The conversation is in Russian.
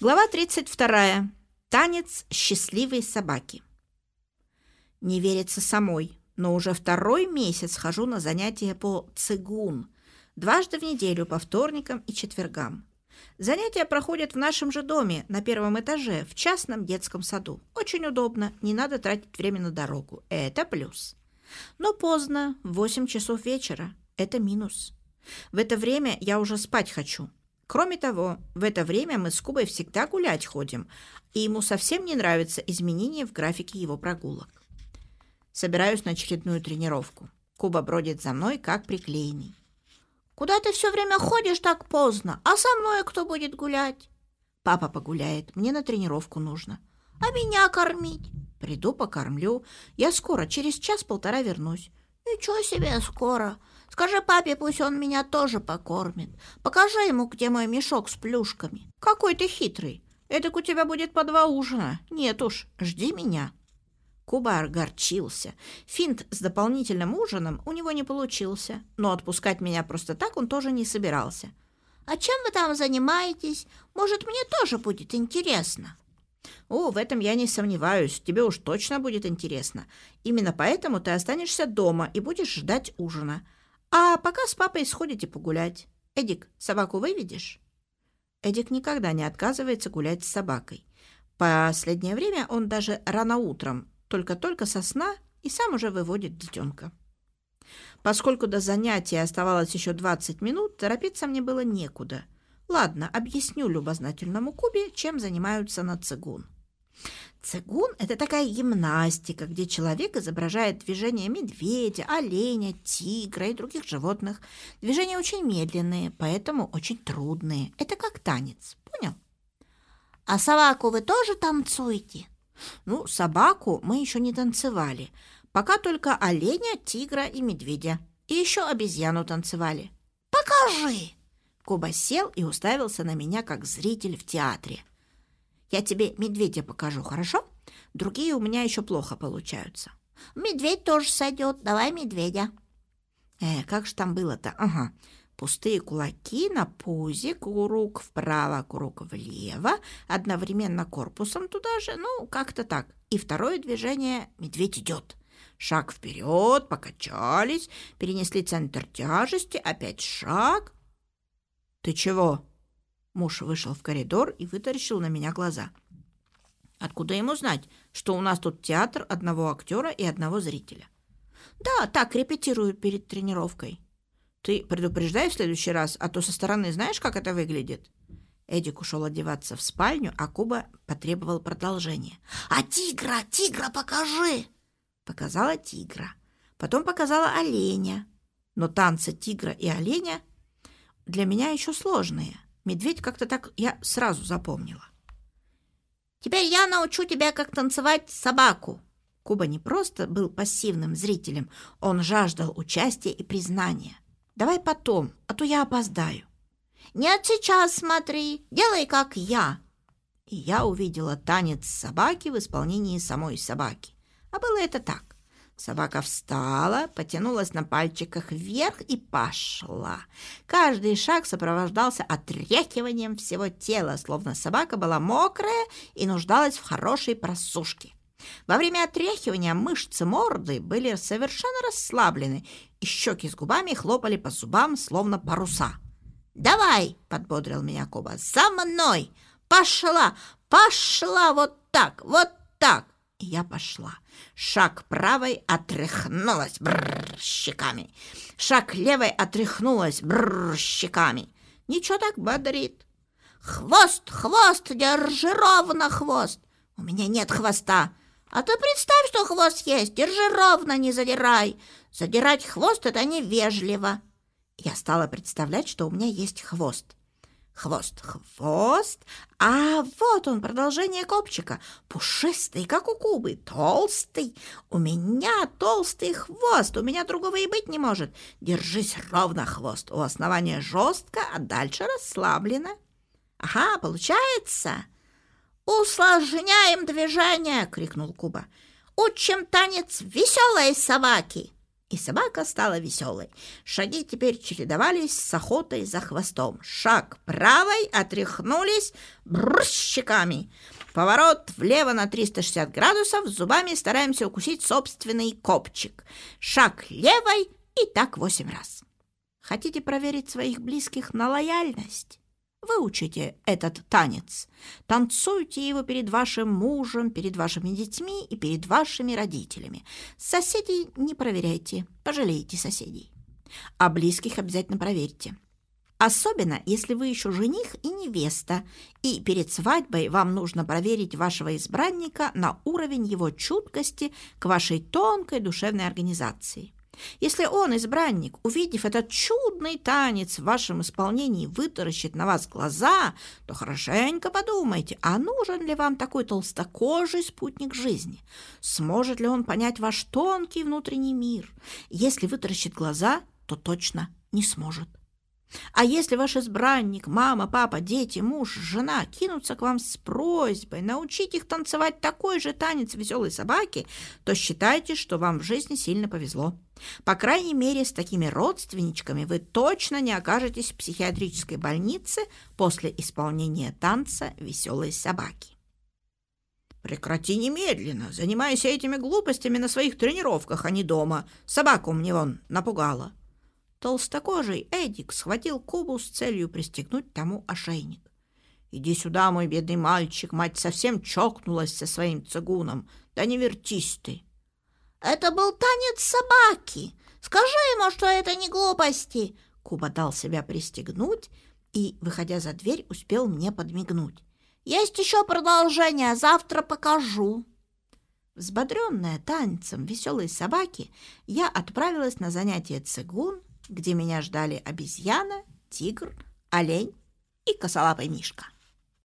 Глава 32. Танец счастливой собаки. Не верится самой, но уже второй месяц хожу на занятия по цигун. Дважды в неделю, по вторникам и четвергам. Занятия проходят в нашем же доме, на первом этаже, в частном детском саду. Очень удобно, не надо тратить время на дорогу. Это плюс. Но поздно, в 8 часов вечера. Это минус. В это время я уже спать хочу. Кроме того, в это время мы с Кубой всегда гулять ходим, и ему совсем не нравятся изменения в графике его прогулок. Собираюсь на очередную тренировку. Куба бродит за мной, как приклеенный. «Куда ты все время ходишь так поздно? А со мной кто будет гулять?» «Папа погуляет. Мне на тренировку нужно». «А меня кормить?» «Приду, покормлю. Я скоро, через час-полтора вернусь». «Ничего себе скоро. Скажи папе, пусть он меня тоже покормит. Покажи ему, где мой мешок с плюшками. Какой ты хитрый. Эдак у тебя будет по два ужина. Нет уж, жди меня. Куба огорчился. Финт с дополнительным ужином у него не получился, но отпускать меня просто так он тоже не собирался. «А чем вы там занимаетесь? Может, мне тоже будет интересно?» «О, в этом я не сомневаюсь. Тебе уж точно будет интересно. Именно поэтому ты останешься дома и будешь ждать ужина. А пока с папой сходите погулять. Эдик, собаку выведешь?» Эдик никогда не отказывается гулять с собакой. Последнее время он даже рано утром, только-только со сна, и сам уже выводит детенка. Поскольку до занятия оставалось еще 20 минут, торопиться мне было некуда. Ладно, объясню любознательному Кубе, чем занимаются на цигун. Цигун – это такая гимнастика, где человек изображает движения медведя, оленя, тигра и других животных. Движения очень медленные, поэтому очень трудные. Это как танец, понял? А собаку вы тоже танцуете? Ну, собаку мы еще не танцевали. Пока только оленя, тигра и медведя. И еще обезьяну танцевали. Покажи! Куба сел и уставился на меня, как зритель в театре. Я тебе медведя покажу, хорошо? Другие у меня еще плохо получаются. Медведь тоже сойдет. Давай медведя. Э, как же там было-то? Ага. Пустые кулаки на пузе, курук вправо, курук влево, одновременно корпусом туда же, ну, как-то так. И второе движение — медведь идет. Шаг вперед, покачались, перенесли центр тяжести, опять шаг. Ты чего? Муж вышел в коридор и вытаращил на меня глаза. Откуда ему знать, что у нас тут театр одного актера и одного зрителя? Да, так репетируют перед тренировкой. Ты предупреждай в следующий раз, а то со стороны знаешь, как это выглядит? Эдик ушел одеваться в спальню, а Куба потребовал продолжения. «А тигра, тигра покажи!» Показала тигра. Потом показала оленя. Но танцы тигра и оленя для меня еще сложные. Медведь как-то так я сразу запомнила. «Теперь я научу тебя, как танцевать собаку». Куба не просто был пассивным зрителем, он жаждал участия и признания. «Давай потом, а то я опоздаю». «Нет, сейчас смотри, делай, как я». И я увидела танец собаки в исполнении самой собаки. А было это так. Собака встала, потянулась на пальчиках вверх и пошла. Каждый шаг сопровождался отряхиванием всего тела, словно собака была мокрая и нуждалась в хорошей просушке. Во время отряхивания мышцы морды были совершенно расслаблены, и щеки с губами хлопали по зубам, словно паруса. «Давай!» — подбодрил меня Коба. «За мной! Пошла! Пошла вот так! Вот так!» И я пошла. Шаг правой отряхнулась бррр, щеками. Шаг левой отряхнулась бррр, щеками. Ничего так бодрит. «Хвост, хвост, держи ровно хвост!» «У меня нет хвоста!» «А ты представь, что хвост есть, держи ровно, не задирай!» «Задирать хвост — это невежливо!» Я стала представлять, что у меня есть хвост. Хвост, хвост. А вот он, продолжение копчика. Пушистый, как у Кубы, толстый. У меня толстый хвост, у меня другого и быть не может. Держись ровно, хвост. У основания жестко, а дальше расслаблено. Ага, получается. «Усложняем движение!» — крикнул Куба. «Учим танец веселой собаки!» И собака стала веселой. Шаги теперь чередовались с охотой за хвостом. Шаг правой, отряхнулись брщиками. Поворот влево на 360 градусов, зубами стараемся укусить собственный копчик. Шаг левой и так восемь раз. Хотите проверить своих близких на лояльность? Выучите этот танец. Танцуйте его перед вашим мужем, перед вашими детьми и перед вашими родителями. Соседей не проверяйте, пожалейте соседей. А близких обязательно проверьте. Особенно, если вы еще жених и невеста, и перед свадьбой вам нужно проверить вашего избранника на уровень его чуткости к вашей тонкой душевной организации. Если он, избранник, увидев этот чудный танец в вашем исполнении, вытаращит на вас глаза, то хорошенько подумайте, а нужен ли вам такой толстокожий спутник жизни? Сможет ли он понять ваш тонкий внутренний мир? Если вытаращит глаза, то точно не сможет. А если ваш избранник, мама, папа, дети, муж, жена кинутся к вам с просьбой научить их танцевать такой же танец веселой собаки, то считайте, что вам в жизни сильно повезло. По крайней мере, с такими родственничками вы точно не окажетесь в психиатрической больнице после исполнения танца веселой собаки. «Прекрати немедленно, занимайся этими глупостями на своих тренировках, а не дома. Собаку мне вон напугала», Толстокожий Эдик схватил Кубу с целью пристегнуть тому ошейник. «Иди сюда, мой бедный мальчик, мать совсем чокнулась со своим цигуном. Да не вертись ты!» «Это был танец собаки! Скажи ему, что это не глупости!» Куба дал себя пристегнуть и, выходя за дверь, успел мне подмигнуть. «Есть еще продолжение, завтра покажу!» Взбодренная танцем веселой собаки, я отправилась на занятие цигун где меня ждали обезьяна, тигр, олень и косолапый мишка.